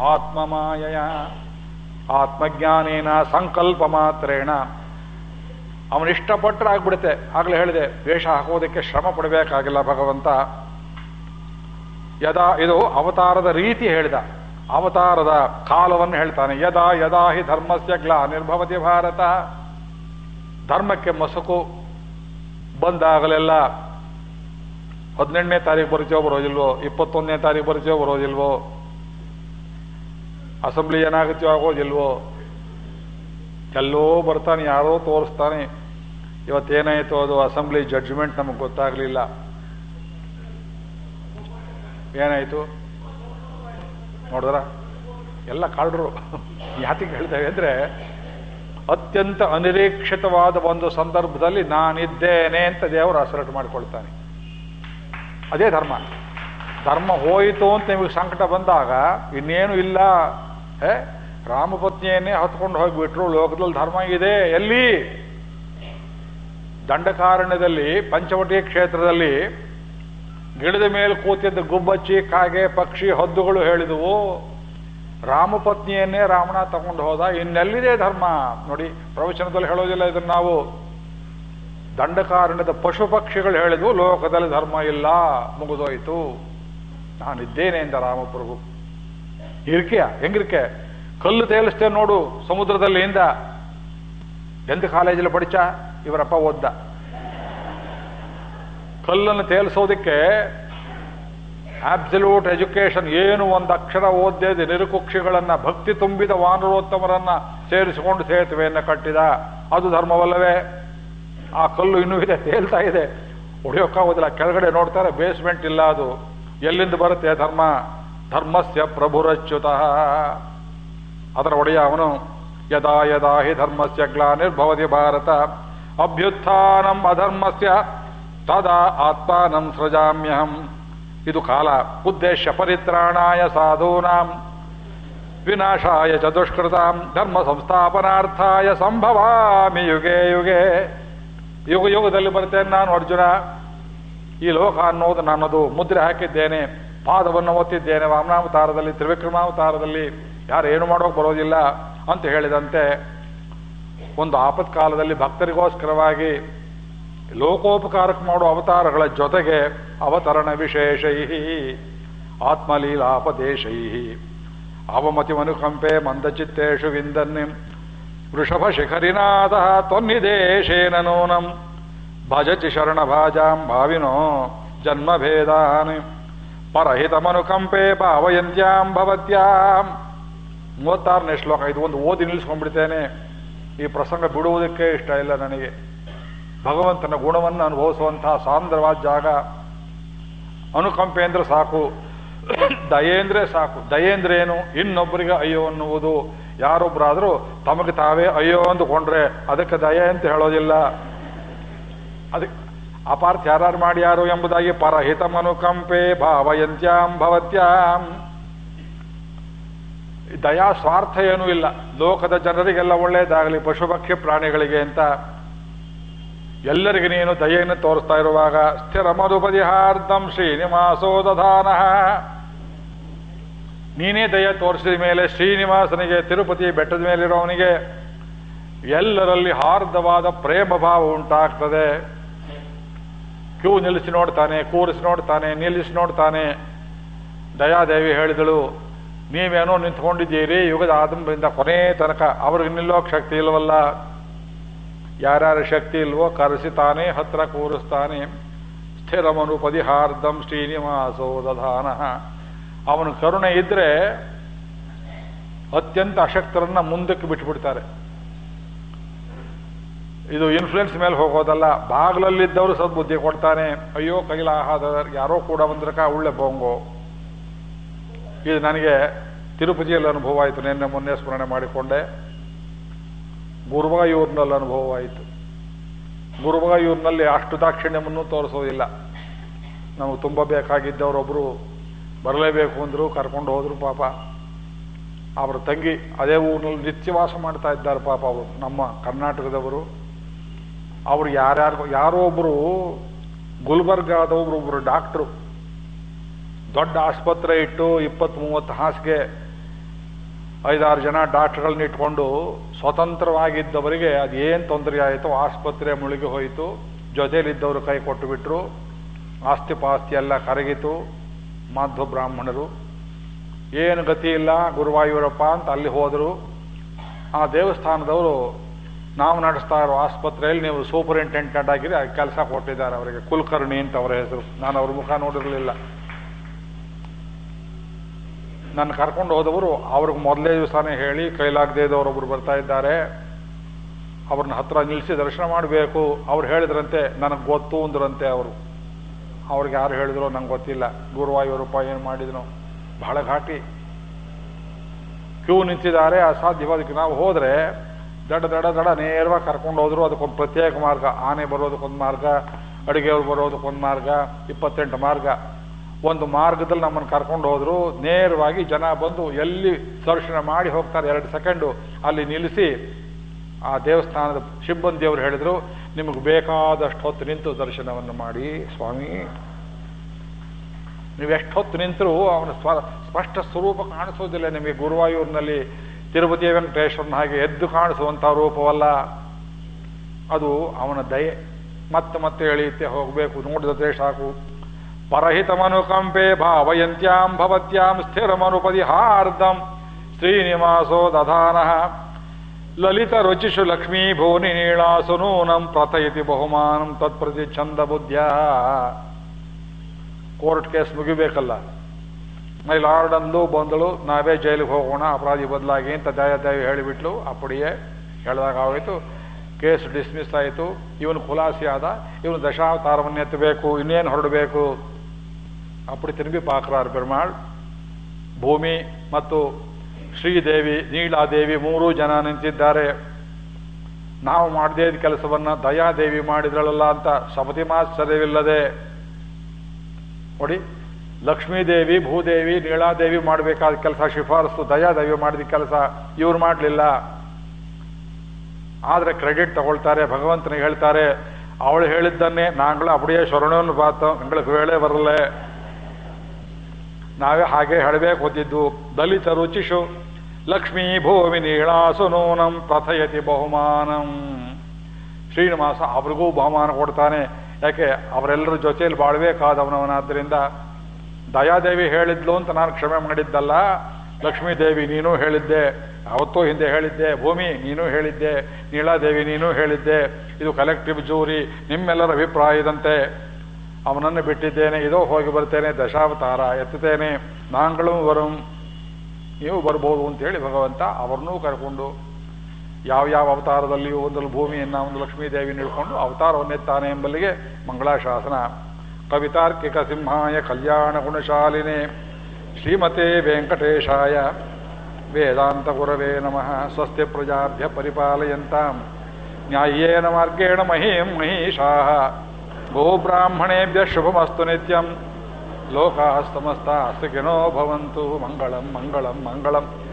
ಆತ್ಮಮಾಯಯ, ಆತ್ಮಜ್ಞಾನೇನ ಸಂಕಲ್ಪ ಮಾತ್ರೇಣ. ಅವನು ಇಷ್ಟಪಟ್ಟರೆ ಆಗ್ಬಿಡುತ್ತೆ ಆಗಲೇ ಹೇಳಿದೆ ವೇಷ ಹಾಕೋದಕ್ಕೆ ಶ್ರಮ ಪಡಬೇಕಾಗಿಲ್ಲ ಭಗವಂತ. ಯದಾ, ಇದು ಅವತಾರದ ರೀತಿ ಹೇಳಿದ. ಅವತಾರದ ಕಾಲವನ್ನು ಹೇಳ್ತಾನೆ. ಯದಾ ಯದಾ ಹಿ ಧರ್ಮಸ್ಯ ಗ್ಲಾನಿರ್ಭವತಿ ಭಾರತ. ಧರ್ಮಕ್ಕೆ ಮಸುಕು ಬಂದಾಗಲೆಲ್ಲ ಹದಿನೆಂಟನೇ ತಾರೀಕು ಪರಿಚಯ ಬರೋದಿಲ್ವೋ, ಇಪ್ಪತ್ತೊಂದನೇ ತಾರೀಕು ಪರಿಚಯ ಬರೋದಿಲ್ವೋ ಅಸೆಂಬ್ಲಿ ಏನಾಗುತ್ತೋ ಆಗೋದಿಲ್ವೋ ಎಲ್ಲೋ ಬರ್ತಾನೆ, ಯಾರೋ ತೋರಿಸ್ತಾನೆ. ಇವತ್ತೇನಾಯಿತು ಅದು ಅಸೆಂಬ್ಲಿ ಜಡ್ಜ್ಮೆಂಟ್ ನಮಗೆ ಗೊತ್ತಾಗಲಿಲ್ಲ. ಏನಾಯಿತು? ನೋಡಿದ್ರ? ಎಲ್ಲ ಕಾಡ್ರು. ಯಾತಿಗೆ ಹೇಳ್ತೇವೆ ಅಂದರೆ, ಅತ್ಯಂತ ಅನಿರೀಕ್ಷಿತವಾದ ಒಂದು ಸಂದರ್ಭದಲ್ಲಿ ನಾನಿದ್ದೇನೆ ಅಂತ ದೇವರು ಅಸರಟ್ ಮಾಡಿಕೊಳ್ತಾನೆ. ಅದೇ ಧರ್ಮ. ಧರ್ಮ ಹೋಯಿತು ಅಂತ ನಿಮಗೆ ಸಂಕಟ ಬಂದಾಗ ಇನ್ನೇನು ಇಲ್ಲ. ಏ ರಾಮಪತ್ನಿಯನ್ನೇ ಹತ್ಕೊಂಡು ಹೋಗಿಬಿಟ್ರು, ಲೋಕದಲ್ಲಿ ಧರ್ಮ ಇದೆ, ಎಲ್ಲಿ? ದಂಡಕಾರಣ್ಯದಲ್ಲಿ, ಪಂಚವಟಿ ಕ್ಷೇತ್ರದಲ್ಲಿ ಗಿಡದ ಮೇಲೆ ಕೂತಿದ್ದ ಗುಬ್ಬಚ್ಚಿ, ಕಾಗೆ, ಪಕ್ಷಿ, ಹದ್ದುಗಳು ಹೇಳಿದವು, ರಾಮಪತ್ನಿಯನ್ನೇ ರಾವಣ ತಗೊಂಡು ಹೋದ, ಇನ್ನೆಲ್ಲಿದೆ ಧರ್ಮ? ನೋಡಿ, ಪ್ರವಚನದಲ್ಲಿ ಹೇಳೋದಿಲ್ಲ ಇದನ್ನು ನಾವು. ದಂಡಕಾರಣ್ಯದ ಪಶು ಪಕ್ಷಿಗಳು ಹೇಳಿದ್ವು, ಲೋಕದಲ್ಲಿ ಧರ್ಮ ಇಲ್ಲ, ಮುಗಿದೋಯಿತು. ನಾನಿದ್ದೇನೆ ಎಂದ ರಾಮಪ್ರಭು. ಇರ್ಕೆಯ? ಹೆಂಗಿರ್ಕೆ? ಕಲ್ಲು ತೇಲಿಸ್ತೇನೆ ನೋಡು ಸಮುದ್ರದಲ್ಲಿ ಇಂದ ಎಂತ ಕಾಲೇಜಲ್ಲಿ ಪಡಿಚ? ಇವರಪ್ಪ ಓದ್ದ. ಕಲ್ಲನ್ನು ತೇಲಿಸೋದಕ್ಕೆ ಆಬ್ಸಲ್ಯೂಟ್ ಎಜುಕೇಶನ್ ಏನು ಒಂದು ಅಕ್ಷರ ಓದ್ದೇದೆ ನಿರುಕುಕ್ಷಿಗಳನ್ನ ಭಕ್ತಿ ತುಂಬಿದ ವಾನರೋತ್ತಮರನ್ನ ಸೇರಿಸಿಕೊಂಡು ಸೇತುವೆಯನ್ನು ಕಟ್ಟಿದ. ಅದು ಧರ್ಮವಲ್ಲವೇ? ಆ ಕಲ್ಲು ಇನ್ನೂ ಇದೆ, ತೇಲ್ತಾ ಇದೆ. ಹೊಡೆಯೋಕ್ಕಾಗೋದಿಲ್ಲ. ಕೆಳಗಡೆ ನೋಡ್ತಾರೆ ಬೇಸ್ಮೆಂಟ್ ಇಲ್ಲ ಅದು. ಎಲ್ಲಿಂದ ಬರುತ್ತೆ ಧರ್ಮ? ಧರ್ಮಸ್ಯ ಪ್ರಭುರಚ್ಯುತ. ಅದರ ಒಡೆಯ ಅವನು, ಯದಾ ಯದಾ ಹಿ ಧರ್ಮಸ್ಯ ಗ್ಲಾನಿರ್ಭವತಿ ಭಾರತ, ಅಭ್ಯುತ್ಥಾನಂ ಅಧರ್ಮಸ್ಯ, ತದಾ ಆತ್ಮಾನಂ ಸೃಜಾಮ್ಯಹಂ. ಇದು ಕಾಲ, ಉದ್ದೇಶ ಪರಿತ್ರಾಣಾಯ ಸಾಧೂನಾಂ. ವಿನಾಶಾಯ ಚ ದುಷ್ಕೃತಾಂ, ಧರ್ಮ ಸಂಸ್ಥಾಪನಾರ್ಥಾಯ ಸಂಭವಾಮಿ ಯುಗೆ ಯುಗೆ. ಯುಗ ಯುಗದಲ್ಲಿ ಬರ್ತೇನೆ ನಾನು ಅರ್ಜುನ. ಈ ಲೋಕ ಅನ್ನೋದು ನನ್ನದು ಮುದ್ರೆ ಹಾಕಿದ್ದೇನೆ. ಪಾದವನ್ನು ಒತ್ತಿದ್ದೇನೆ ವಾಮನಾವತಾರದಲ್ಲಿ ತ್ರಿವಿಕ್ರಮಾವತಾರದಲ್ಲಿ, ಯಾರು ಏನು ಮಾಡೋಕೆ ಬರೋದಿಲ್ಲ ಅಂತ ಹೇಳಿದಂತೆ, ಒಂದು ಆಪತ್ಕಾಲದಲ್ಲಿ ಭಕ್ತರಿಗೋಸ್ಕರವಾಗಿ ಲೋಕೋಪಕಾರಕ್ಕೆ ಮಾಡುವ ಅವತಾರಗಳ ಜೊತೆಗೆ ಅವತರಣ ವಿಶೇಷೈ ಆತ್ಮಲೀಲಾಪದೇಶೈ ಅವಮತಿಮನುಕಂಪೆ ಮಂದಚಿತ್ತೇಶು ವಿಂದನ್ನಿ ವೃಷಭ ಶಿಖರಿನಾಥ ತ್ವನ್ನಿದೇಶೇನ ನೂನಂ, ಭಜತಿ ಶರಣಭಾಜಾಂ ಭಾವಿನೋ ಜನ್ಮಭೇದಾನ್. ಪರಹಿತಮನುಕಂಪೆ ಭಾವಯಂತ್ಯಾಂ ಭವತ್ಯಾಂ. ಮೂವತ್ತಾರನೇ ಶ್ಲೋಕ. ಇದು ಒಂದು ಓದಿ ನಿಲ್ಲಿಸ್ಕೊಂಡ್ಬಿಡ್ತೇನೆ. ಈ ಪ್ರಸಂಗ ಬಿಡುವುದಕ್ಕೆ ಇಷ್ಟ ಇಲ್ಲ ನನಗೆ. ಭಗವಂತನ ಗುಣವನ್ನು ಅನುಭವಿಸುವಂತಹ ಸಾಂದ್ರವಾದ ಜಾಗ. ಅನುಕಂಪೆ ಅಂದ್ರೆ ಸಾಕು. ದಯೇಂದ್ರೆ ಸಾಕು. ದಯೇಂದ್ರೆ ಏನು? ಇನ್ನೊಬ್ಬರಿಗೆ ಅಯ್ಯೋ ಅನ್ನುವುದು. ಯಾರೊಬ್ಬರಾದರೂ ತಮಗೆ ತಾವೇ ಅಯ್ಯೋ ಅಂದುಕೊಂಡ್ರೆ ಅದಕ್ಕೆ ದಯೆ ಅಂತ ಹೇಳೋದಿಲ್ಲ. ಅದಕ್ಕೆ ಅಪಾರ್ಥ ಯಾರು ಮಾಡ್ಯಾರು ಎಂಬುದಾಗಿ ಪರಹಿತಮನುಕಂಪೆ ಭಾವಯಂತ್ಯಾಂ ಭವತ್ಯಾಂ. ದಯಾ ಸ್ವಾರ್ಥ ಏನೂ ಇಲ್ಲ. ಲೋಕದ ಜನರಿಗೆಲ್ಲ ಒಳ್ಳೆಯದಾಗಲಿ ಪಶುಪಕ್ಷಿ ಪ್ರಾಣಿಗಳಿಗೆ ಅಂತ. ಎಲ್ಲರಿಗೆ ನೀನು ದಯೆಯನ್ನು ತೋರಿಸ್ತಾ ಇರುವಾಗ ಸ್ಥಿರ ಮಧುಪದಿಹಾರ್ಧಂ ಶ್ರೀನಿವಾಸೋ ದಧಾನ ನೀನೇ ದಯ ತೋರಿಸಿದ ಮೇಲೆ ಶ್ರೀನಿವಾಸನಿಗೆ, ತಿರುಪತಿ ಬೆಟ್ಟದ ಮೇಲಿರೋವನಿಗೆ ಎಲ್ಲರಲ್ಲಿ ಹಾರ್ದವಾದ ಪ್ರೇಮ ಭಾವ ಉಂಟಾಗ್ತದೆ. ಕ್ಯೂ ನಿಲ್ಲಿಸಿ ನೋಡ್ತಾನೆ, ಕೂರಿಸಿ ನೋಡ್ತಾನೆ, ನಿಲ್ಲಿಸಿ ನೋಡ್ತಾನೆ. ದಯಾದೇವಿ ಹೇಳಿದಳು, ನೀವೇನೋ ನಿಂತ್ಕೊಂಡಿದ್ದೀರಿ, ಯುಗದ ಆದಂಬರಿಂದ ಕೊನೆ ತನಕ, ಅವ್ರಿಗೆ ನಿಲ್ಲೋಕ್ ಶಕ್ತಿ ಇಲ್ವಲ್ಲ? ಯಾರ್ಯಾರ ಶಕ್ತಿ ಇಲ್ವೋ, ಕರೆಸಿತಾನೆ, ಹತ್ರ ಕೂರಿಸ್ತಾನೆ. ಸ್ಥಿರಮನು ಪದಿಹಾರ್ಧಂ ಶ್ರೀನಿವಾಸೋ ದಧಾನ. ಅವನು ಕರುಣೆ ಇದ್ರೆ ಅತ್ಯಂತ ಅಶಕ್ತರನ್ನ ಮುಂದಕ್ಕೆ ಬಿಟ್ಬಿಡ್ತಾರೆ. ಇದು ಇನ್ಫ್ಲುಯೆನ್ಸ್ ಮೇಲೆ ಹೋಗೋದಲ್ಲ. ಬಾಗ್ಲಲ್ಲಿದ್ದವರು ಸದ್ಬುದ್ಧಿ ಕೊಡ್ತಾನೆ. ಅಯ್ಯೋ ಕೈಲಾಹಾದ ಯಾರೋ ಕೂಡ ಬಂದ್ರಕ ಒಳ್ಳೆ ಬೊಂಗೋ. ಇದು ನನಗೆ ತಿರುಪತಿಯಲ್ಲಿ ಅನುಭವ ಆಯಿತು. ನಿನ್ನೆ ಮೊನ್ನೆ ಸ್ಮರಣೆ ಮಾಡಿಕೊಂಡೆ. ಗುರುವಾಯೂರಿನಲ್ಲಿ ಅನುಭವ ಆಯಿತು. ಗುರುವಾಯೂರಿನಲ್ಲಿ ಅಷ್ಟು ದಾಕ್ಷಿಣ್ಯವನ್ನು ತೋರಿಸೋದಿಲ್ಲ. ನಮಗೆ ತುಂಬ ಬೇಕಾಗಿದ್ದವರೊಬ್ಬರು ಬರಲೇಬೇಕು ಅಂದರು, ಕರ್ಕೊಂಡು ಹೋದರು ಪಾಪ. ಅವರ ತಂಗಿ ಅದೇ ಊರಿನಲ್ಲಿ ನಿತ್ಯವಾಸ ಮಾಡ್ತಾ ಇದ್ದಾರೆ ಪಾಪ ಅವರು. ನಮ್ಮ ಕರ್ನಾಟಕದವರು. ಅವರು ಯಾರ್ಯಾರು ಯಾರೋ ಒಬ್ಬರು ಗುಲ್ಬರ್ಗಾದ ಒಬ್ರು ಒಬ್ರು ಡಾಕ್ಟ್ರು. ದೊಡ್ಡ ಆಸ್ಪತ್ರೆ ಇಟ್ಟು ಇಪ್ಪತ್ತು ಮೂವತ್ತು ಹಾಸಿಗೆ ಐದಾರು ಜನ ಡಾಕ್ಟ್ರ್ಗಳನ್ನ ಇಟ್ಕೊಂಡು ಸ್ವತಂತ್ರವಾಗಿದ್ದವರಿಗೆ ಅದೇನು ತೊಂದರೆ ಆಯಿತು ಆಸ್ಪತ್ರೆ ಮುಳುಗಿ ಹೋಯಿತು. ಜೊತೆಯಲ್ಲಿದ್ದವರು ಕೈ ಕೊಟ್ಟು ಬಿಟ್ರು. ಆಸ್ತಿ ಪಾಸ್ತಿ ಎಲ್ಲ ಕರಗಿತು ಮಾಧ್ವ ಬ್ರಾಹ್ಮಣರು. ಏನು ಗತಿ ಇಲ್ಲ, ಗುರುವಾಯೂರಪ್ಪ ಅಂತ ಅಲ್ಲಿ ಹೋದರು. ಆ ದೇವಸ್ಥಾನದವರು ನಾವು ನಡೆಸ್ತಾ ಇರೋ ಆಸ್ಪತ್ರೆಯಲ್ಲಿ ನೀವು ಸೂಪರಿಂಟೆಂಡೆಂಟ್ ಆಗಿರಿ ಆ ಕೆಲಸ ಕೊಟ್ಟಿದ್ದಾರೆ ಅವರಿಗೆ. ಕುಲಕರ್ಣಿ ಅಂತ ಅವರ ಹೆಸರು. ನಾನು ಅವ್ರ ಮುಖ ನೋಡಿರಲಿಲ್ಲ. ನನ್ನ ಕರ್ಕೊಂಡು ಹೋದವರು ಅವ್ರಿಗೆ ಮೊದಲೇ ದಿವಸನೇ ಹೇಳಿ ಕೈಲಾಗದೇ ಇದ್ದವರೊಬ್ಬರು ಬರ್ತಾ ಇದ್ದಾರೆ. ಅವ್ರನ್ನ ಹತ್ರ ನಿಲ್ಲಿಸಿ ದರ್ಶನ ಮಾಡಬೇಕು. ಅವ್ರು ಹೇಳಿದ್ರಂತೆ, ನನಗೆ ಗೊತ್ತು ಅಂದ್ರಂತೆ ಅವರು. ಅವ್ರಿಗೆ ಯಾರು ಹೇಳಿದ್ರು ನಂಗೆ ಗೊತ್ತಿಲ್ಲ. ಗುರುವಾಯೂರಪ್ಪ ಏನು ಮಾಡಿದ್ನು. ಬಹಳ ಘಾಟಿ. ಕ್ಯೂ ನಿಂತಿದ್ದಾರೆ, ಅಸಾಧ್ಯವಾದಕ್ಕೆ ನಾವು ಹೋದರೆ ದಡ ದಡ ದಡ ನೇರವಾಗಿ ಕರ್ಕೊಂಡು ಹೋದ್ರು. ಅದಕ್ಕೊಂದು ಪ್ರತ್ಯೇಕ ಮಾರ್ಗ. ಆನೆ ಬರೋದಕ್ಕೊಂದು ಮಾರ್ಗ, ಅಡುಗೆಯವ್ರು ಬರೋದಕ್ಕೊಂದು ಮಾರ್ಗ, ಇಪ್ಪತ್ತೆಂಟು ಮಾರ್ಗ. ಒಂದು ಮಾರ್ಗದಲ್ಲಿ ನಮ್ಮನ್ನು ಕರ್ಕೊಂಡು ಹೋದ್ರು. ನೇರವಾಗಿ ಜನ ಬಂದು ಎಲ್ಲಿ ದರ್ಶನ ಮಾಡಿ ಹೋಗ್ತಾರೆ ಎರಡು ಸೆಕೆಂಡು ಅಲ್ಲಿ ನಿಲ್ಲಿಸಿ ಆ ದೇವಸ್ಥಾನದ ಸಿಬ್ಬಂದಿಯವರು ಹೇಳಿದ್ರು, ನಿಮಗೆ ಬೇಕಾದಷ್ಟು ಹೊತ್ತು ನಿಂತು ದರ್ಶನವನ್ನು ಮಾಡಿ ಸ್ವಾಮಿ. ನೀವು ಎಷ್ಟು ಹೊತ್ತು ನಿಂತರೂ ಅವನ ಸ್ವ, ಸ್ಪಷ್ಟ ಸ್ವರೂಪ ಕಾಣಿಸೋದಿಲ್ಲ ನಿಮಗೆ. ಗುರುವಾಯೂರಿನಲ್ಲಿ ತಿರುಪತಿ ವೆಂಕಟೇಶ್ವರನ ಹಾಗೆ ಎದ್ದು ಕಾಣಿಸುವಂಥ ರೂಪವಲ್ಲ. ಅದು ಅವನ ದಯೆ. ಮತ್ತೆ ಮತ್ತೆ ಎಳೆಯುತ್ತೆ, ಹೋಗಬೇಕು, ನೋಡಿದ್ರೆ ಸಾಕು. ಪರಹಿತಮನುಕಂಪೆ ಭಾವಯಂತ್ಯಾಂ ಭವತ್ಯಾಂ ಸ್ಥಿರಮನುಪದಿಹಾರ್ಧಂ ಶ್ರೀನಿವಾಸೋ ದಧಾನಃ. ಲಲಿತ ರುಚಿಷು ಲಕ್ಷ್ಮೀ ಭುವನಿ ನೀಳಾಸು ನೂನಂ ಪ್ರಥಯತಿ ಬಹುಮಾನಂ ತತ್ಪ್ರತಿ ಛಂದ ಬುದ್ಧ ಕೋರ್ಟ್ ಕೇಸ್ ಮುಗಿಬೇಕಲ್ಲ. ಮೈ ಲಾರ್ಡ್ ಬಂದಳು, ನಾವೇ ಜೈಲಿಗೆ ಹೋಗೋಣ, ಅಪರಾಧಿ ಬದಲಾಗಿ ಅಂತ ದಯಾದೇವಿ ಹೇಳಿಬಿಟ್ಲು. ಅಪ್ಪಡಿಯೇ ಹೇಳಿದಾಗ ಆಯಿತು ಕೇಸ್ ಡಿಸ್ಮಿಸ್ ಆಯಿತು. ಇವನು ಖುಲಾಸಿ ಆದ. ಇವನು ದಶಾವತಾರವನ್ನು ಎತ್ತಬೇಕು, ಇನ್ನೇನು ಹೊರಡಬೇಕು? ಅಪ್ಪಡಿ ತಿರುಗಿ ಪಾಕ್ರಾರ್ ಪೆರುಮಾಳ್, ಭೂಮಿ ಮತ್ತು ಶ್ರೀದೇವಿ, ನೀಲಾದೇವಿ ಮೂರೂ ಜನ ನಿಂತಿದ್ದಾರೆ. ನಾವು ಮಾಡದೇ ಇದ್ದ ದಯಾ ದಯಾದೇವಿ ಮಾಡಿದ್ರಳಲ್ಲ ಅಂತ ಸಪತಿ ಮಾಶ್ಚರ್ಯವಿಲ್ಲದೆ ನೋಡಿ ಲಕ್ಷ್ಮೀದೇವಿ, ಭೂದೇವಿ ನೀಳಾದೇವಿ ಮಾಡಬೇಕಾದ ಕೆಲಸ, ಶಿಫಾರಸು, ದಯಾದೇವಿ ಮಾಡಿದ ಕೆಲಸ ಇವ್ರು ಮಾಡಲಿಲ್ಲ. ಆದರೆ ಕ್ರೆಡಿಟ್ ತಗೊಳ್ತಾರೆ, ಭಗವಂತನಿಗೆ ಹೇಳ್ತಾರೆ, ಅವಳು ಹೇಳಿದ್ದನ್ನೇ ನಾಂಗಳು ಅಪಡಿಯ ಶರಣವನ್ನು ಬಾತು ಎಂಗಳಿಗೆ ವೇಳೆ ಬರಲೆ ನಾವೇ ಹಾಗೆ ಹೇಳಬೇಕು ಹೊತ್ತಿದ್ದು ದಲಿತ ರುಚಿಷು, ಲಕ್ಷ್ಮೀ ಭೂಮಿ ನೀಳಾಸು ನೂನಂ ಪ್ರಥಯತಿ ಬಹುಮಾನಂ. ಶ್ರೀನಿವಾಸ ಅವ್ರಿಗೂ ಬಹುಮಾನ ಕೊಡ್ತಾನೆ. ಯಾಕೆ? ಅವರೆಲ್ಲರ ಜೊತೆಯಲ್ಲಿ ಬಾಳ್ಬೇಕಾದವನವನಾದ್ದರಿಂದ ದಯಾದೇವಿ ಹೇಳಿದ್ಲು ಅಂತ ನಾನು ಕ್ಷಮೆ ಮಾಡಿದ್ದಲ್ಲ, ಲಕ್ಷ್ಮೀದೇವಿ ನೀನು ಹೇಳಿದ್ದೆ, ಅವತ್ತೂ ಹಿಂದೆ ಹೇಳಿದ್ದೆ, ಭೂಮಿ ನೀನು ಹೇಳಿದ್ದೆ ನೀಳಾದೇವಿ ನೀನು ಹೇಳಿದ್ದೆ, ಇದು ಕಲೆಕ್ಟಿವ್ ಜೂರಿ ನಿಮ್ಮೆಲ್ಲರ ಅಭಿಪ್ರಾಯದಂತೆ ಅವನನ್ನು ಬಿಟ್ಟಿದ್ದೇನೆ, ಇದೋ ಹೋಗಿ ಬರ್ತೇನೆ, ದಶಾವತಾರ ಎತ್ತುತ್ತೇನೆ, ನಾಂಗಳು ವರಂ ನೀವು ಬರ್ಬೋದು ಅಂತೇಳಿ ಭಗವಂತ ಅವರನ್ನೂ ಕರ್ಕೊಂಡು ಯಾವ ಅವತಾರದಲ್ಲಿಯೂ ಒಂದರಲ್ಲಿ ಭೂಮಿಯನ್ನು ಒಂದು ಲಕ್ಷ್ಮೀದೇವಿ ನಿಳ್ಕೊಂಡು ಅವತಾರವನ್ನೆತ್ತಾನೆ ಎಂಬಲ್ಲಿಗೆ ಮಂಗಳಾಶಾಸನ. ಕಲ್ಯಾಣ ಗುಣಶಾಲಿನೇ ಶ್ರೀಮತೆ ವೆಂಕಟೇಶಾಯ. ವೇದಾಂತ ಗುರವೇ ನಮಃ. ಸ್ವಸ್ತಿ ಪ್ರಜಾಭ್ಯ ಪರಿಪಾಲಯಂತಾಂ. ನ್ಯಾಯೇನ ಮಾರ್ಗೇಣ ಮಹೀಂ ಮಹಿಷಾ ಗೋಬ್ರಾಹ್ಮಣೇಭ್ಯ ಶುಭಮಸ್ತು ನಿತ್ಯಂ. ಲೋಕಾಸ್ತಮಸ್ತಾ ಸುಖಿನೋ ಭವಂತು. ಮಂಗಳಂ ಮಂಗಳಂ ಮಂಗಳಂ.